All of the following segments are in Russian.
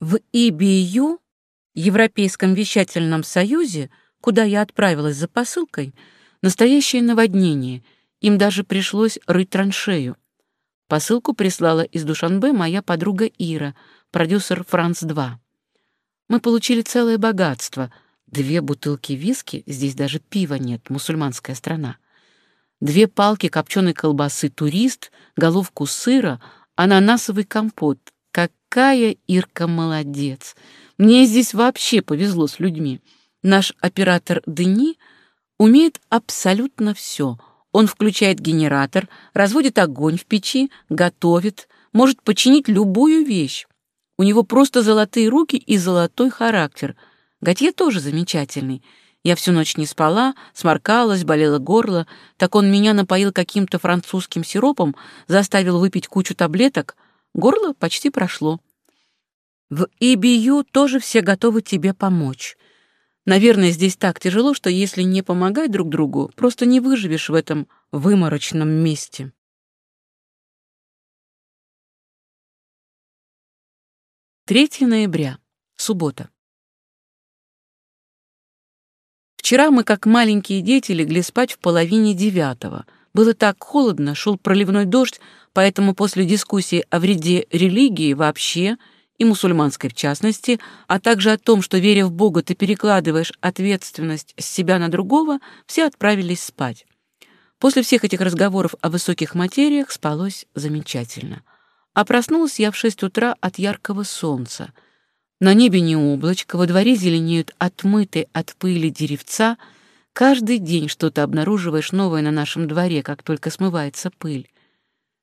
В ИБЮ, Европейском вещательном союзе, куда я отправилась за посылкой, настоящее наводнение, им даже пришлось рыть траншею. Посылку прислала из Душанбе моя подруга Ира, продюсер «Франц-2». Мы получили целое богатство. Две бутылки виски, здесь даже пива нет, мусульманская страна. Две палки копченой колбасы «Турист», головку сыра, ананасовый компот. Какая Ирка молодец! Мне здесь вообще повезло с людьми. Наш оператор Дени умеет абсолютно все. Он включает генератор, разводит огонь в печи, готовит, может починить любую вещь. У него просто золотые руки и золотой характер. Готье тоже замечательный. Я всю ночь не спала, сморкалась, болело горло. Так он меня напоил каким-то французским сиропом, заставил выпить кучу таблеток. Горло почти прошло. В ИБЮ тоже все готовы тебе помочь. Наверное, здесь так тяжело, что если не помогать друг другу, просто не выживешь в этом выморочном месте. 3 ноября. Суббота. Вчера мы, как маленькие дети, легли спать в половине девятого. Было так холодно, шел проливной дождь, поэтому после дискуссии о вреде религии вообще и мусульманской в частности, а также о том, что, веря в Бога, ты перекладываешь ответственность с себя на другого, все отправились спать. После всех этих разговоров о высоких материях спалось замечательно — а проснулась я в шесть утра от яркого солнца. На небе не облачко, во дворе зеленеют отмытые от пыли деревца. Каждый день что-то обнаруживаешь новое на нашем дворе, как только смывается пыль.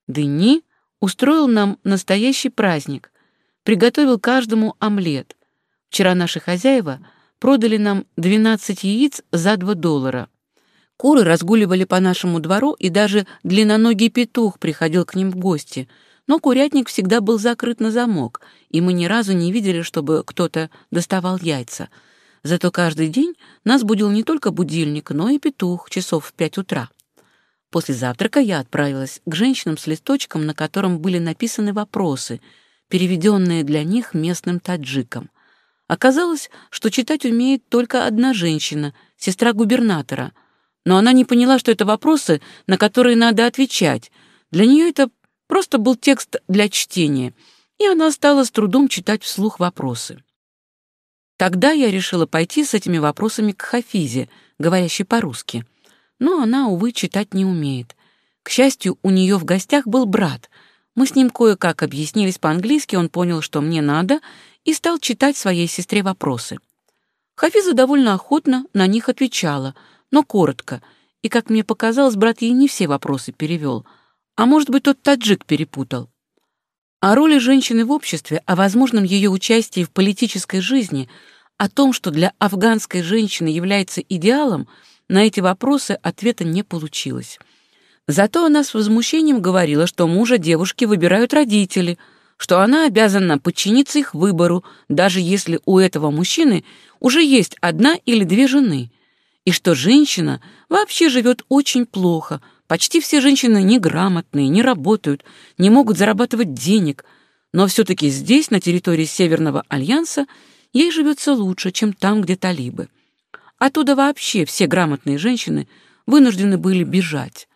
Дени устроил нам настоящий праздник, приготовил каждому омлет. Вчера наши хозяева продали нам 12 яиц за 2 доллара. Куры разгуливали по нашему двору, и даже длинноногий петух приходил к ним в гости — но курятник всегда был закрыт на замок, и мы ни разу не видели, чтобы кто-то доставал яйца. Зато каждый день нас будил не только будильник, но и петух часов в пять утра. После завтрака я отправилась к женщинам с листочком, на котором были написаны вопросы, переведенные для них местным таджиком. Оказалось, что читать умеет только одна женщина, сестра губернатора, но она не поняла, что это вопросы, на которые надо отвечать. Для нее это Просто был текст для чтения, и она стала с трудом читать вслух вопросы. Тогда я решила пойти с этими вопросами к Хафизе, говорящей по-русски. Но она, увы, читать не умеет. К счастью, у нее в гостях был брат. Мы с ним кое-как объяснились по-английски, он понял, что мне надо, и стал читать своей сестре вопросы. Хафиза довольно охотно на них отвечала, но коротко, и, как мне показалось, брат ей не все вопросы перевел — а может быть, тот таджик перепутал. О роли женщины в обществе, о возможном ее участии в политической жизни, о том, что для афганской женщины является идеалом, на эти вопросы ответа не получилось. Зато она с возмущением говорила, что мужа девушки выбирают родители, что она обязана подчиниться их выбору, даже если у этого мужчины уже есть одна или две жены, и что женщина вообще живет очень плохо — Почти все женщины неграмотные, не работают, не могут зарабатывать денег, но все-таки здесь, на территории Северного Альянса, ей живется лучше, чем там, где талибы. Оттуда вообще все грамотные женщины вынуждены были бежать,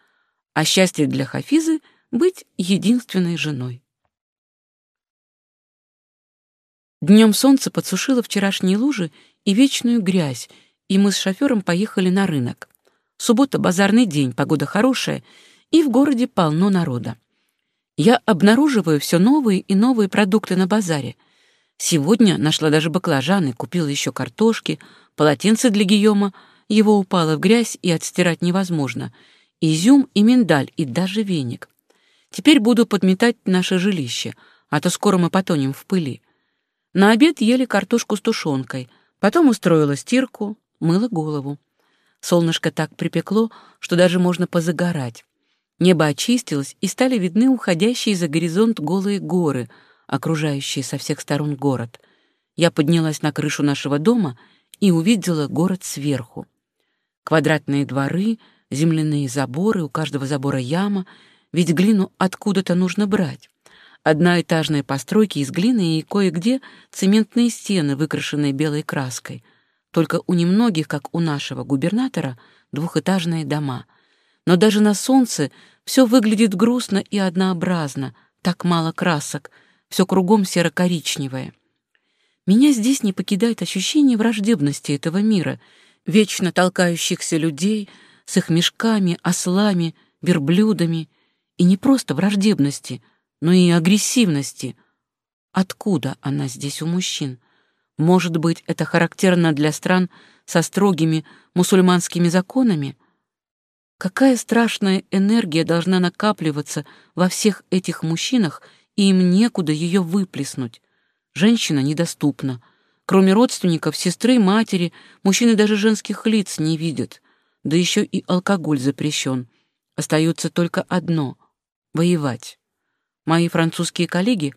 а счастье для Хафизы — быть единственной женой. Днем солнце подсушило вчерашние лужи и вечную грязь, и мы с шофером поехали на рынок. Суббота — базарный день, погода хорошая, и в городе полно народа. Я обнаруживаю все новые и новые продукты на базаре. Сегодня нашла даже баклажаны, купила еще картошки, полотенце для Гийома, его упало в грязь и отстирать невозможно, изюм и миндаль, и даже веник. Теперь буду подметать наше жилище, а то скоро мы потонем в пыли. На обед ели картошку с тушенкой, потом устроила стирку, мыла голову. Солнышко так припекло, что даже можно позагорать. Небо очистилось, и стали видны уходящие за горизонт голые горы, окружающие со всех сторон город. Я поднялась на крышу нашего дома и увидела город сверху. Квадратные дворы, земляные заборы, у каждого забора яма, ведь глину откуда-то нужно брать. Одноэтажные постройки из глины и кое-где цементные стены, выкрашенные белой краской. Только у немногих, как у нашего губернатора, двухэтажные дома. Но даже на солнце все выглядит грустно и однообразно, так мало красок, все кругом серо-коричневое. Меня здесь не покидает ощущение враждебности этого мира, вечно толкающихся людей с их мешками, ослами, верблюдами, и не просто враждебности, но и агрессивности. Откуда она здесь у мужчин? Может быть, это характерно для стран со строгими мусульманскими законами? Какая страшная энергия должна накапливаться во всех этих мужчинах, и им некуда ее выплеснуть? Женщина недоступна. Кроме родственников, сестры, матери, мужчины даже женских лиц не видят. Да еще и алкоголь запрещен. Остается только одно — воевать. Мои французские коллеги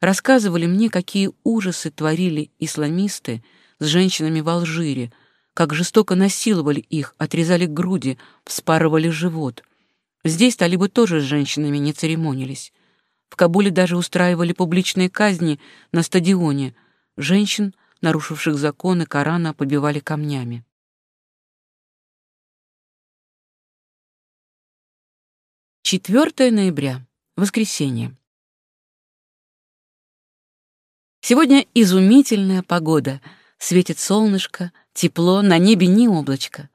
рассказывали мне, какие ужасы творили исламисты с женщинами в Алжире, как жестоко насиловали их, отрезали груди, вспарывали живот. Здесь талибы тоже с женщинами не церемонились. В Кабуле даже устраивали публичные казни на стадионе. Женщин, нарушивших законы Корана, побивали камнями. Четвертое ноября. Воскресенье. Сегодня изумительная погода. Светит солнышко, тепло, на небе ни облачка.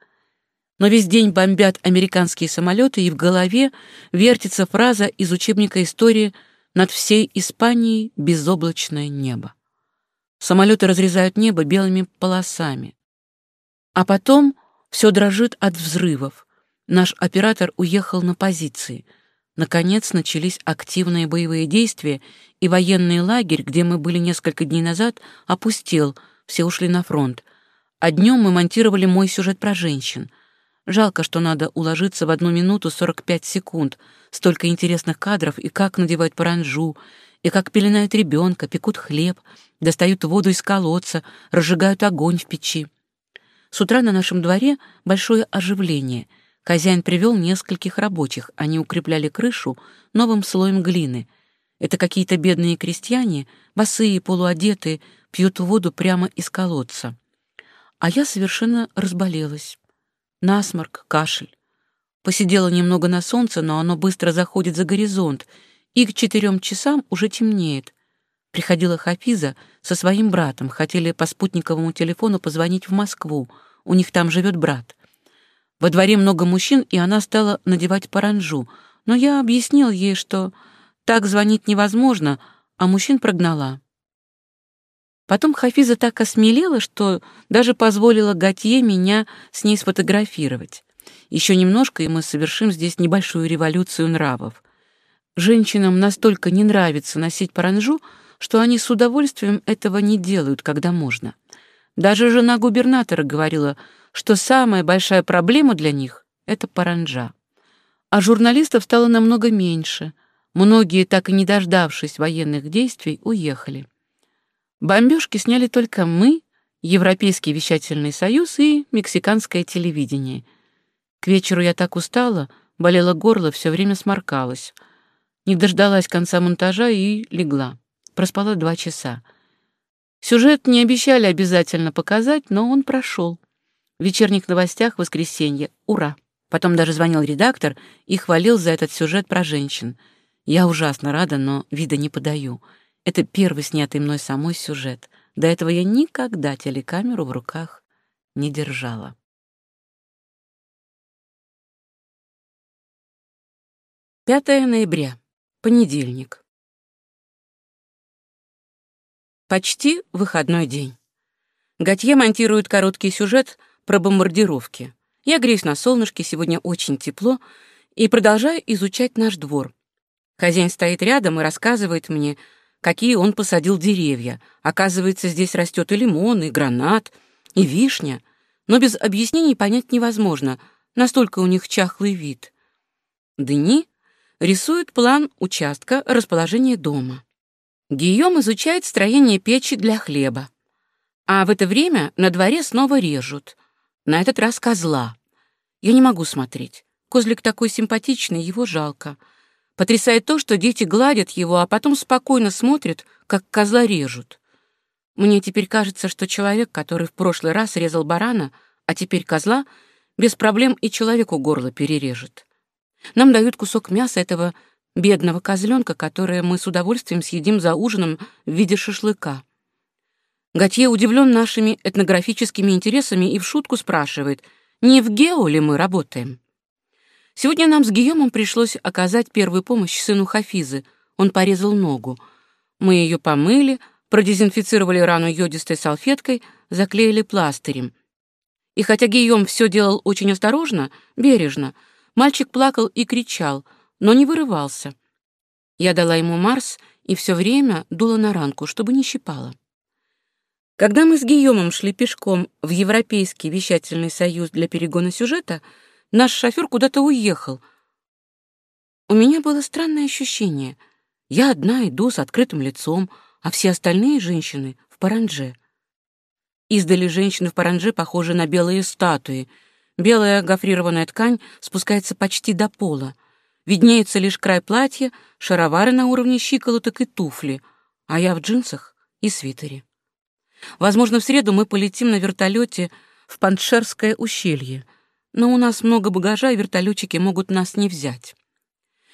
Но весь день бомбят американские самолеты, и в голове вертится фраза из учебника истории над всей Испанией безоблачное небо. Самолеты разрезают небо белыми полосами. А потом все дрожит от взрывов. Наш оператор уехал на позиции. Наконец начались активные боевые действия, и военный лагерь, где мы были несколько дней назад, опустел, все ушли на фронт. А днем мы монтировали мой сюжет про женщин. Жалко, что надо уложиться в одну минуту 45 секунд. Столько интересных кадров, и как надевают паранжу, и как пеленают ребенка, пекут хлеб, достают воду из колодца, разжигают огонь в печи. С утра на нашем дворе большое оживление. Хозяин привел нескольких рабочих. Они укрепляли крышу новым слоем глины. Это какие-то бедные крестьяне, босые, полуодетые, пьют воду прямо из колодца. А я совершенно разболелась насморк, кашель. Посидела немного на солнце, но оно быстро заходит за горизонт, и к четырем часам уже темнеет. Приходила Хафиза со своим братом, хотели по спутниковому телефону позвонить в Москву, у них там живет брат. Во дворе много мужчин, и она стала надевать паранжу, но я объяснил ей, что так звонить невозможно, а мужчин прогнала. Потом Хафиза так осмелела, что даже позволила Готье меня с ней сфотографировать. Еще немножко, и мы совершим здесь небольшую революцию нравов. Женщинам настолько не нравится носить паранжу, что они с удовольствием этого не делают, когда можно. Даже жена губернатора говорила, что самая большая проблема для них — это паранжа. А журналистов стало намного меньше. Многие, так и не дождавшись военных действий, уехали. Бомбежки сняли только мы, Европейский вещательный союз и мексиканское телевидение. К вечеру я так устала, болело горло, все время сморкалась. Не дождалась конца монтажа и легла. Проспала два часа. Сюжет не обещали обязательно показать, но он прошел. В вечерних новостях воскресенье. Ура! Потом даже звонил редактор и хвалил за этот сюжет про женщин. Я ужасно рада, но вида не подаю — это первый снятый мной самой сюжет. До этого я никогда телекамеру в руках не держала. Пятое ноября. Понедельник. Почти выходной день. Готье монтирует короткий сюжет про бомбардировки. Я греюсь на солнышке, сегодня очень тепло, и продолжаю изучать наш двор. Хозяин стоит рядом и рассказывает мне, какие он посадил деревья. Оказывается, здесь растет и лимон, и гранат, и вишня. Но без объяснений понять невозможно, настолько у них чахлый вид. Дени рисует план участка расположения дома. Гийом изучает строение печи для хлеба. А в это время на дворе снова режут. На этот раз козла. Я не могу смотреть. Козлик такой симпатичный, его жалко. Потрясает то, что дети гладят его, а потом спокойно смотрят, как козла режут. Мне теперь кажется, что человек, который в прошлый раз резал барана, а теперь козла, без проблем и человеку горло перережет. Нам дают кусок мяса этого бедного козленка, которое мы с удовольствием съедим за ужином в виде шашлыка. Готье удивлен нашими этнографическими интересами и в шутку спрашивает, не в Гео ли мы работаем. Сегодня нам с Гийомом пришлось оказать первую помощь сыну Хафизы. Он порезал ногу. Мы ее помыли, продезинфицировали рану йодистой салфеткой, заклеили пластырем. И хотя Гийом все делал очень осторожно, бережно, мальчик плакал и кричал, но не вырывался. Я дала ему Марс и все время дула на ранку, чтобы не щипало. Когда мы с Гийомом шли пешком в Европейский вещательный союз для перегона сюжета, наш шофер куда-то уехал. У меня было странное ощущение. Я одна иду с открытым лицом, а все остальные женщины в паранже. Издали женщины в паранже похожи на белые статуи. Белая гофрированная ткань спускается почти до пола. Виднеется лишь край платья, шаровары на уровне щиколоток и туфли, а я в джинсах и свитере. Возможно, в среду мы полетим на вертолете в Паншерское ущелье, но у нас много багажа, и вертолетчики могут нас не взять.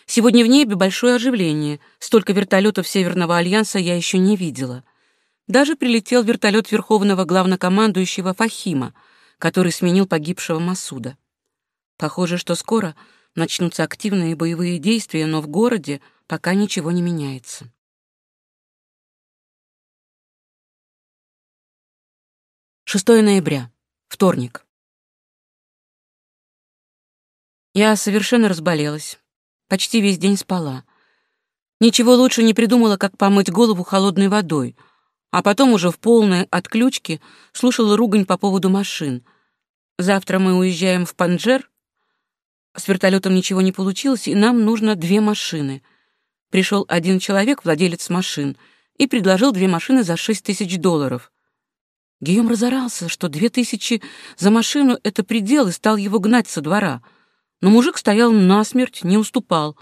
Сегодня в небе большое оживление. Столько вертолетов Северного альянса я еще не видела. Даже прилетел вертолет верховного главнокомандующего Фахима, который сменил погибшего Масуда. Похоже, что скоро начнутся активные боевые действия, но в городе пока ничего не меняется. Шестое ноября. Вторник. Я совершенно разболелась. Почти весь день спала. Ничего лучше не придумала, как помыть голову холодной водой, а потом уже в полной отключке слушала ругань по поводу машин. Завтра мы уезжаем в Панджер. С вертолетом ничего не получилось, и нам нужно две машины. Пришел один человек, владелец машин, и предложил две машины за шесть тысяч долларов. Гийом разорался, что две тысячи за машину — это предел, и стал его гнать со двора — но мужик стоял насмерть, не уступал.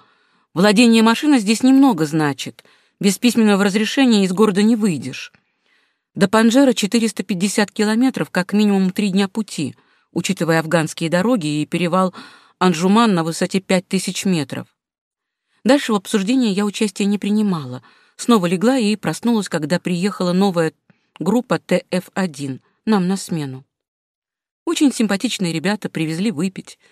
Владение машиной здесь немного значит. Без письменного разрешения из города не выйдешь. До Панжера 450 километров, как минимум три дня пути, учитывая афганские дороги и перевал Анжуман на высоте 5000 метров. Дальше в обсуждении я участия не принимала. Снова легла и проснулась, когда приехала новая группа ТФ-1 нам на смену. Очень симпатичные ребята привезли выпить —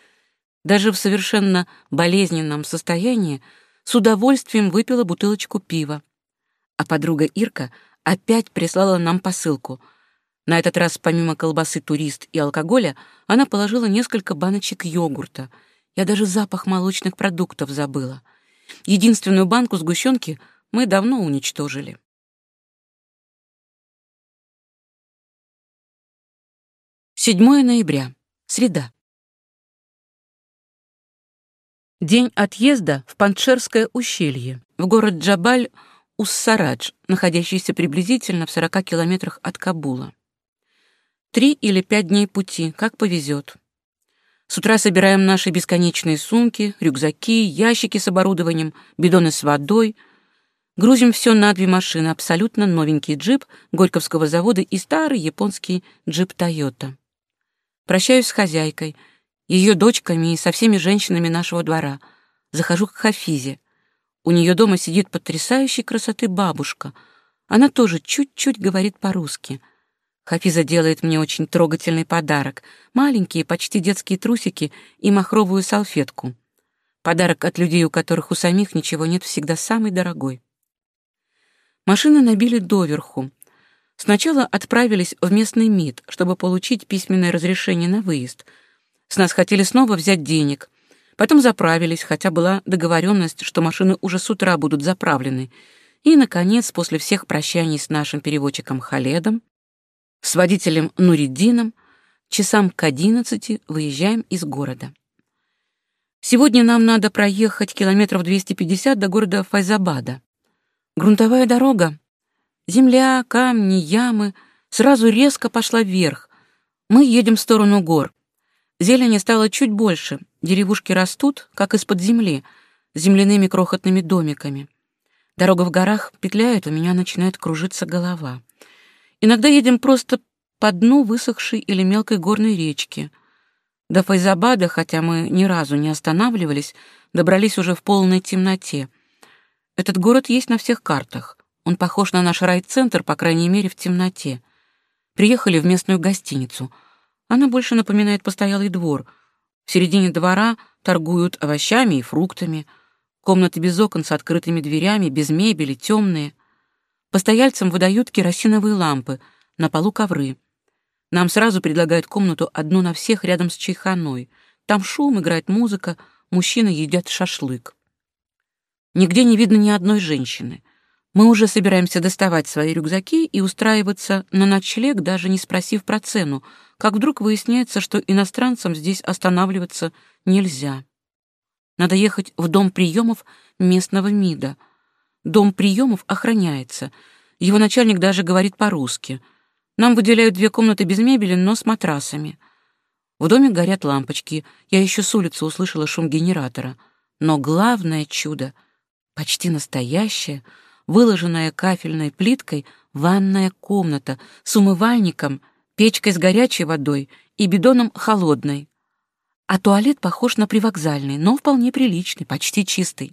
даже в совершенно болезненном состоянии с удовольствием выпила бутылочку пива. А подруга Ирка опять прислала нам посылку. На этот раз помимо колбасы турист и алкоголя она положила несколько баночек йогурта. Я даже запах молочных продуктов забыла. Единственную банку сгущенки мы давно уничтожили. Седьмое ноября. Среда. День отъезда в Панчерское ущелье, в город Джабаль-Уссарадж, находящийся приблизительно в 40 километрах от Кабула. Три или пять дней пути, как повезет. С утра собираем наши бесконечные сумки, рюкзаки, ящики с оборудованием, бидоны с водой. Грузим все на две машины, абсолютно новенький джип Горьковского завода и старый японский джип Тойота. Прощаюсь с хозяйкой — ее дочками и со всеми женщинами нашего двора. Захожу к Хафизе. У нее дома сидит потрясающей красоты бабушка. Она тоже чуть-чуть говорит по-русски. Хафиза делает мне очень трогательный подарок. Маленькие, почти детские трусики и махровую салфетку. Подарок от людей, у которых у самих ничего нет, всегда самый дорогой. Машины набили доверху. Сначала отправились в местный МИД, чтобы получить письменное разрешение на выезд — с нас хотели снова взять денег. Потом заправились, хотя была договоренность, что машины уже с утра будут заправлены. И, наконец, после всех прощаний с нашим переводчиком Халедом, с водителем Нуриддином, часам к одиннадцати выезжаем из города. Сегодня нам надо проехать километров 250 до города Файзабада. Грунтовая дорога. Земля, камни, ямы. Сразу резко пошла вверх. Мы едем в сторону гор. Зелени стало чуть больше, деревушки растут, как из-под земли. земляными крохотными домиками. Дорога в горах петляет, у меня начинает кружиться голова. Иногда едем просто по дну высохшей или мелкой горной речки. До Файзабада, хотя мы ни разу не останавливались, добрались уже в полной темноте. Этот город есть на всех картах. Он похож на наш райцентр, по крайней мере, в темноте. Приехали в местную гостиницу. Она больше напоминает постоялый двор. В середине двора торгуют овощами и фруктами. Комнаты без окон с открытыми дверями, без мебели, темные. Постояльцам выдают керосиновые лампы, на полу ковры. Нам сразу предлагают комнату одну на всех рядом с чайханой. Там шум, играет музыка, мужчины едят шашлык. Нигде не видно ни одной женщины. Мы уже собираемся доставать свои рюкзаки и устраиваться на ночлег, даже не спросив про цену, как вдруг выясняется, что иностранцам здесь останавливаться нельзя. Надо ехать в дом приемов местного МИДа. Дом приемов охраняется. Его начальник даже говорит по-русски. Нам выделяют две комнаты без мебели, но с матрасами. В доме горят лампочки. Я еще с улицы услышала шум генератора. Но главное чудо, почти настоящее — выложенная кафельной плиткой ванная комната с умывальником, печкой с горячей водой и бидоном холодной. А туалет похож на привокзальный, но вполне приличный, почти чистый.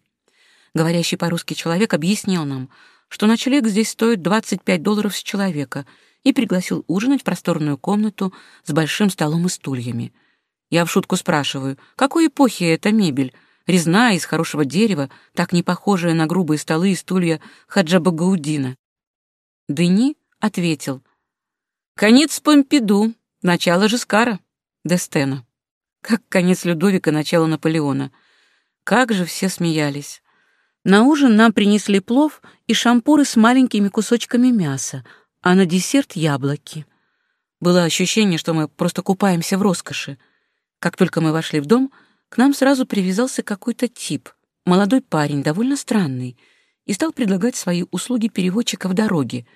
Говорящий по-русски человек объяснил нам, что ночлег здесь стоит 25 долларов с человека, и пригласил ужинать в просторную комнату с большим столом и стульями. Я в шутку спрашиваю, какой эпохи эта мебель — резная, из хорошего дерева, так не похожая на грубые столы и стулья Хаджаба Гаудина. Дени ответил. «Конец Помпиду, начало Жескара, Дестена. Как конец Людовика, начало Наполеона. Как же все смеялись. На ужин нам принесли плов и шампуры с маленькими кусочками мяса, а на десерт — яблоки. Было ощущение, что мы просто купаемся в роскоши. Как только мы вошли в дом — к нам сразу привязался какой-то тип, молодой парень, довольно странный, и стал предлагать свои услуги переводчика в дороге.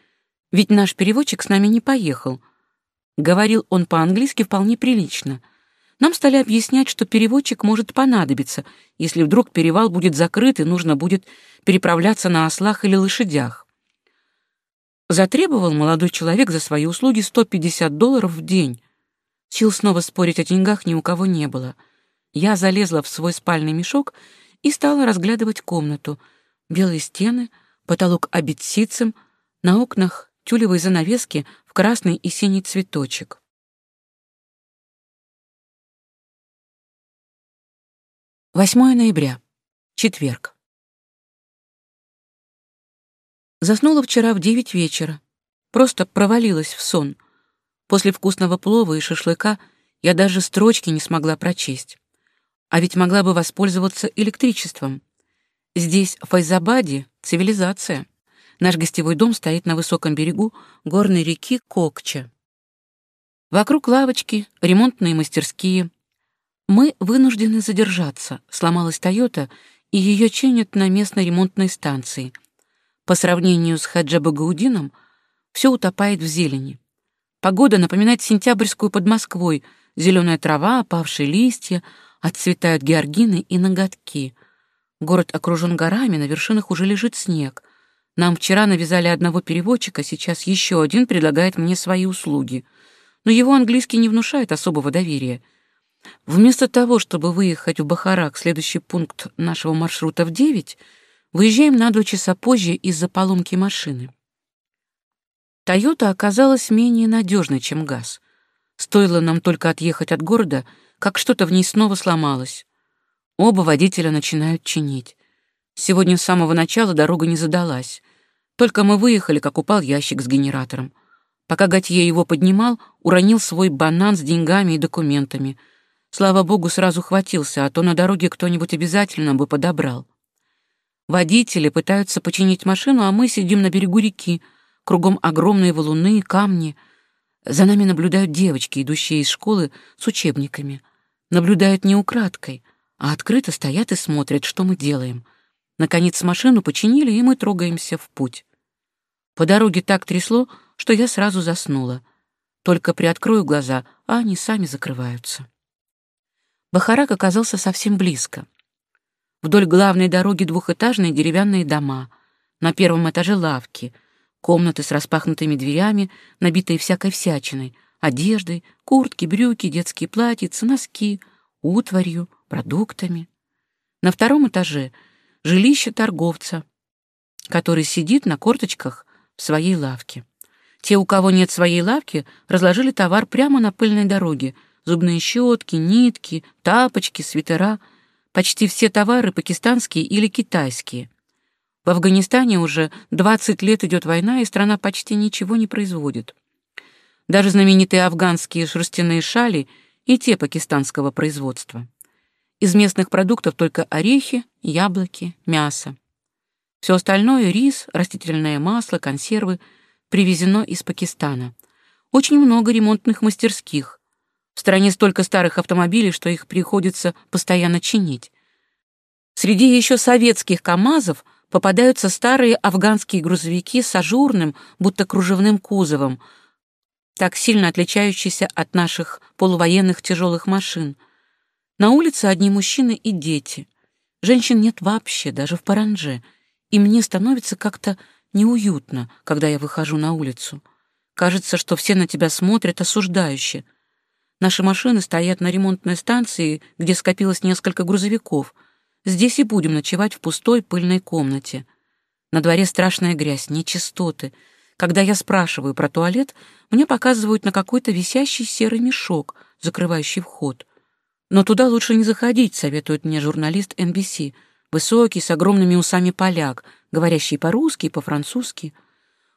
Ведь наш переводчик с нами не поехал. Говорил он по-английски вполне прилично. Нам стали объяснять, что переводчик может понадобиться, если вдруг перевал будет закрыт и нужно будет переправляться на ослах или лошадях. Затребовал молодой человек за свои услуги 150 долларов в день. Сил снова спорить о деньгах ни у кого не было — я залезла в свой спальный мешок и стала разглядывать комнату. Белые стены, потолок обит ситцем, на окнах тюлевые занавески в красный и синий цветочек. Восьмое ноября. Четверг. Заснула вчера в девять вечера. Просто провалилась в сон. После вкусного плова и шашлыка я даже строчки не смогла прочесть а ведь могла бы воспользоваться электричеством. Здесь, в Файзабаде, цивилизация. Наш гостевой дом стоит на высоком берегу горной реки Кокча. Вокруг лавочки, ремонтные мастерские. Мы вынуждены задержаться. Сломалась Тойота, и ее чинят на местной ремонтной станции. По сравнению с Хаджабагаудином, все утопает в зелени. Погода напоминает сентябрьскую под Москвой. Зеленая трава, опавшие листья, Отцветают георгины и ноготки. Город окружен горами, на вершинах уже лежит снег. Нам вчера навязали одного переводчика, сейчас еще один предлагает мне свои услуги. Но его английский не внушает особого доверия. Вместо того, чтобы выехать в Бахарак, следующий пункт нашего маршрута в девять, выезжаем на два часа позже из-за поломки машины. Тойота оказалась менее надежной, чем ГАЗ. Стоило нам только отъехать от города — как что-то в ней снова сломалось. Оба водителя начинают чинить. Сегодня с самого начала дорога не задалась. Только мы выехали, как упал ящик с генератором. Пока Готье его поднимал, уронил свой банан с деньгами и документами. Слава богу, сразу хватился, а то на дороге кто-нибудь обязательно бы подобрал. Водители пытаются починить машину, а мы сидим на берегу реки. Кругом огромные валуны, камни. За нами наблюдают девочки, идущие из школы с учебниками — наблюдают не украдкой, а открыто стоят и смотрят, что мы делаем. Наконец машину починили, и мы трогаемся в путь. По дороге так трясло, что я сразу заснула. Только приоткрою глаза, а они сами закрываются. Бахарак оказался совсем близко. Вдоль главной дороги двухэтажные деревянные дома. На первом этаже лавки, комнаты с распахнутыми дверями, набитые всякой всячиной, одеждой, куртки, брюки, детские платьица, носки, утварью, продуктами. На втором этаже жилище торговца, который сидит на корточках в своей лавке. Те, у кого нет своей лавки, разложили товар прямо на пыльной дороге. Зубные щетки, нитки, тапочки, свитера. Почти все товары пакистанские или китайские. В Афганистане уже 20 лет идет война, и страна почти ничего не производит. Даже знаменитые афганские шерстяные шали и те пакистанского производства. Из местных продуктов только орехи, яблоки, мясо. Все остальное — рис, растительное масло, консервы — привезено из Пакистана. Очень много ремонтных мастерских. В стране столько старых автомобилей, что их приходится постоянно чинить. Среди еще советских КАМАЗов попадаются старые афганские грузовики с ажурным, будто кружевным кузовом, так сильно отличающиеся от наших полувоенных тяжелых машин. На улице одни мужчины и дети. Женщин нет вообще, даже в Паранже — и мне становится как-то неуютно, когда я выхожу на улицу. Кажется, что все на тебя смотрят осуждающе. Наши машины стоят на ремонтной станции, где скопилось несколько грузовиков. Здесь и будем ночевать в пустой пыльной комнате. На дворе страшная грязь, нечистоты. Когда я спрашиваю про туалет, мне показывают на какой-то висящий серый мешок, закрывающий вход. Но туда лучше не заходить, советует мне журналист NBC — Высокий, с огромными усами поляк, говорящий по-русски и по-французски.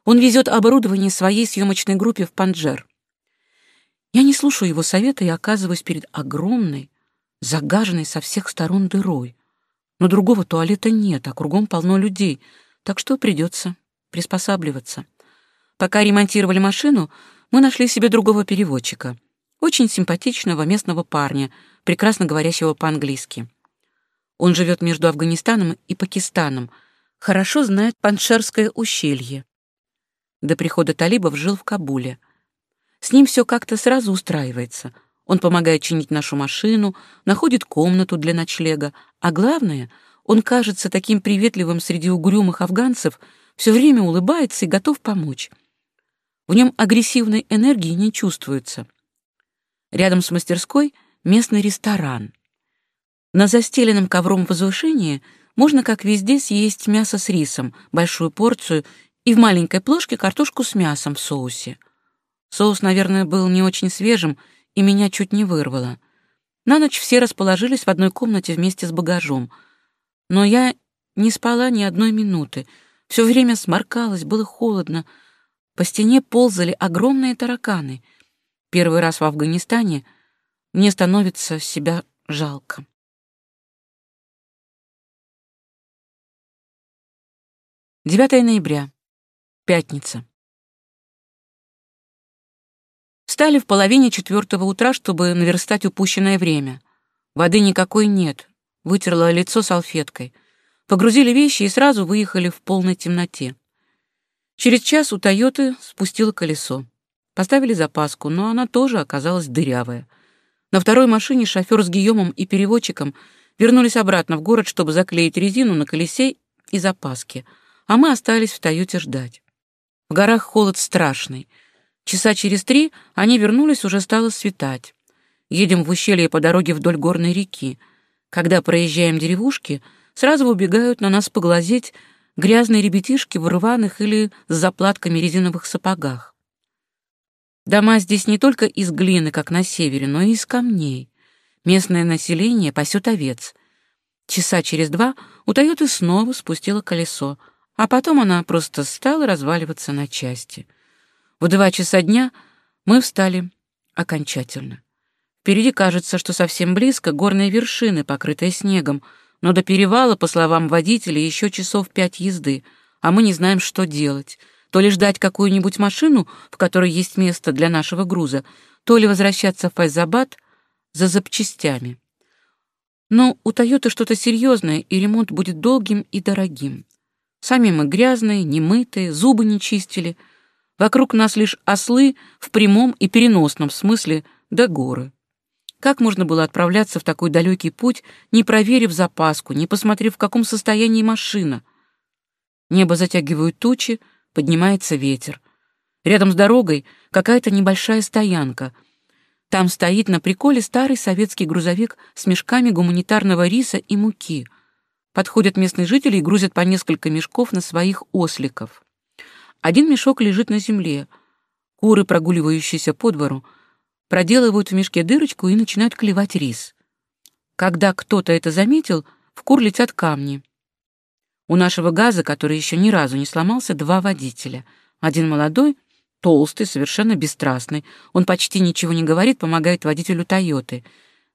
Он везет оборудование своей съемочной группе в Панджер. Я не слушаю его совета и оказываюсь перед огромной, загаженной со всех сторон дырой. Но другого туалета нет, а кругом полно людей, так что придется приспосабливаться. Пока ремонтировали машину, мы нашли себе другого переводчика, очень симпатичного местного парня, прекрасно говорящего по-английски. Он живет между Афганистаном и Пакистаном, хорошо знает Паншерское ущелье. До прихода талибов жил в Кабуле. С ним все как-то сразу устраивается. Он помогает чинить нашу машину, находит комнату для ночлега, а главное, он кажется таким приветливым среди угрюмых афганцев, все время улыбается и готов помочь. В нем агрессивной энергии не чувствуется. Рядом с мастерской местный ресторан. На застеленном ковром возвышении можно, как везде, съесть мясо с рисом, большую порцию и в маленькой плошке картошку с мясом в соусе. Соус, наверное, был не очень свежим, и меня чуть не вырвало. На ночь все расположились в одной комнате вместе с багажом. Но я не спала ни одной минуты. Все время сморкалось, было холодно. По стене ползали огромные тараканы. Первый раз в Афганистане мне становится себя жалко. 9 ноября. Пятница. Встали в половине четвертого утра, чтобы наверстать упущенное время. Воды никакой нет. Вытерла лицо салфеткой. Погрузили вещи и сразу выехали в полной темноте. Через час у «Тойоты» спустило колесо. Поставили запаску, но она тоже оказалась дырявая. На второй машине шофер с Гийомом и переводчиком вернулись обратно в город, чтобы заклеить резину на колесе и запаске — а мы остались в Тойоте ждать. В горах холод страшный. Часа через три они вернулись, уже стало светать. Едем в ущелье по дороге вдоль горной реки. Когда проезжаем деревушки, сразу убегают на нас поглазеть грязные ребятишки в рваных или с заплатками резиновых сапогах. Дома здесь не только из глины, как на севере, но и из камней. Местное население пасет овец. Часа через два у Тойоты снова спустило колесо — а потом она просто стала разваливаться на части. В два часа дня мы встали окончательно. Впереди кажется, что совсем близко горные вершины, покрытые снегом, но до перевала, по словам водителя, еще часов пять езды, а мы не знаем, что делать. То ли ждать какую-нибудь машину, в которой есть место для нашего груза, то ли возвращаться в Файзабад за запчастями. Но у Тойоты что-то серьезное, и ремонт будет долгим и дорогим. Сами мы грязные, немытые, зубы не чистили. Вокруг нас лишь ослы в прямом и переносном смысле да горы. Как можно было отправляться в такой далекий путь, не проверив запаску, не посмотрев, в каком состоянии машина? Небо затягивают тучи, поднимается ветер. Рядом с дорогой какая-то небольшая стоянка. Там стоит на приколе старый советский грузовик с мешками гуманитарного риса и муки. Подходят местные жители и грузят по несколько мешков на своих осликов. Один мешок лежит на земле. Куры, прогуливающиеся по двору, проделывают в мешке дырочку и начинают клевать рис. Когда кто-то это заметил, в кур летят камни. У нашего газа, который еще ни разу не сломался, два водителя. Один молодой, толстый, совершенно бесстрастный. Он почти ничего не говорит, помогает водителю «Тойоты».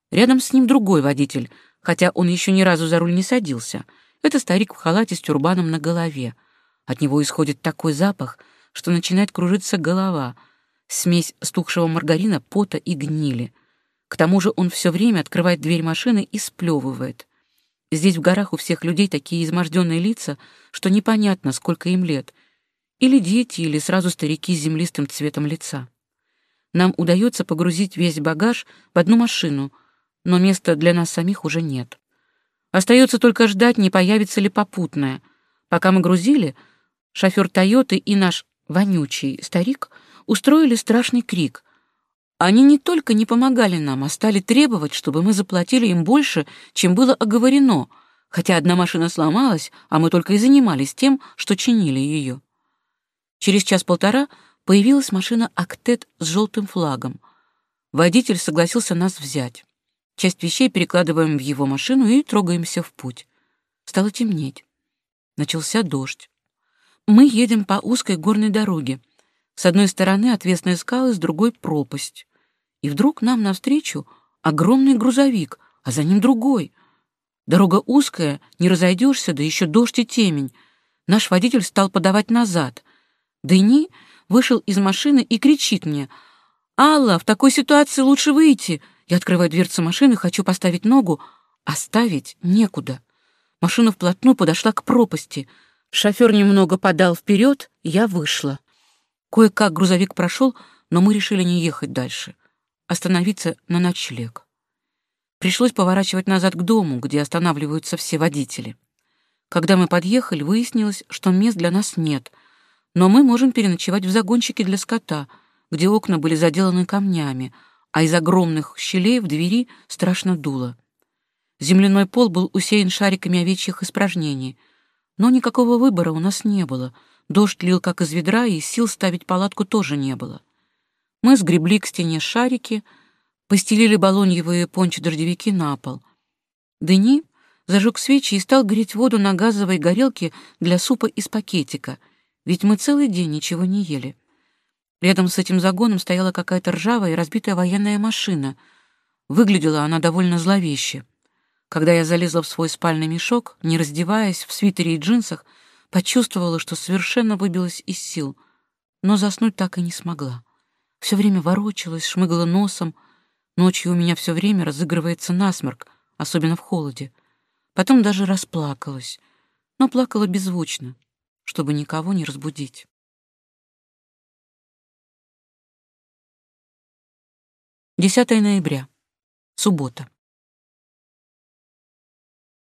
Рядом с ним другой водитель, хотя он еще ни разу за руль не садился. Это старик в халате с тюрбаном на голове. От него исходит такой запах, что начинает кружиться голова — смесь стухшего маргарина, пота и гнили. К тому же он все время открывает дверь машины и сплевывает. Здесь в горах у всех людей такие изможденные лица, что непонятно, сколько им лет. Или дети, или сразу старики с землистым цветом лица. Нам удается погрузить весь багаж в одну машину, но места для нас самих уже нет. Остается только ждать, не появится ли попутная. Пока мы грузили, шофер Тойоты и наш вонючий старик — устроили страшный крик. Они не только не помогали нам, а стали требовать, чтобы мы заплатили им больше, чем было оговорено, хотя одна машина сломалась, а мы только и занимались тем, что чинили ее. Через час-полтора появилась машина «Актет» с желтым флагом. Водитель согласился нас взять. Часть вещей перекладываем в его машину и трогаемся в путь. Стало темнеть. Начался дождь. Мы едем по узкой горной дороге. С одной стороны отвесные скалы, с другой — пропасть. И вдруг нам навстречу огромный грузовик, а за ним другой. Дорога узкая, не разойдешься, да еще дождь и темень. Наш водитель стал подавать назад. Дени вышел из машины и кричит мне. «Алла, в такой ситуации лучше выйти!» Я открываю дверцу машины, хочу поставить ногу, а ставить некуда. Машина вплотную подошла к пропасти. Шофер немного подал вперед, я вышла. Кое-как грузовик прошел, но мы решили не ехать дальше, остановиться на ночлег. Пришлось поворачивать назад к дому, где останавливаются все водители. Когда мы подъехали, выяснилось, что мест для нас нет, но мы можем переночевать в загончике для скота, где окна были заделаны камнями, а из огромных щелей в двери страшно дуло. Земляной пол был усеян шариками овечьих испражнений, но никакого выбора у нас не было — Дождь лил как из ведра, и сил ставить палатку тоже не было. Мы сгребли к стене шарики, постелили балоньевые пончи-дождевики на пол. Дени зажег свечи и стал греть воду на газовой горелке для супа из пакетика, ведь мы целый день ничего не ели. Рядом с этим загоном стояла какая-то ржавая и разбитая военная машина. Выглядела она довольно зловеще. Когда я залезла в свой спальный мешок, не раздеваясь, в свитере и джинсах, Почувствовала, что совершенно выбилась из сил, но заснуть так и не смогла. Все время ворочалась, шмыгала носом. Ночью у меня все время разыгрывается насморк, особенно в холоде. Потом даже расплакалась, но плакала беззвучно, чтобы никого не разбудить. Десятое ноября. Суббота.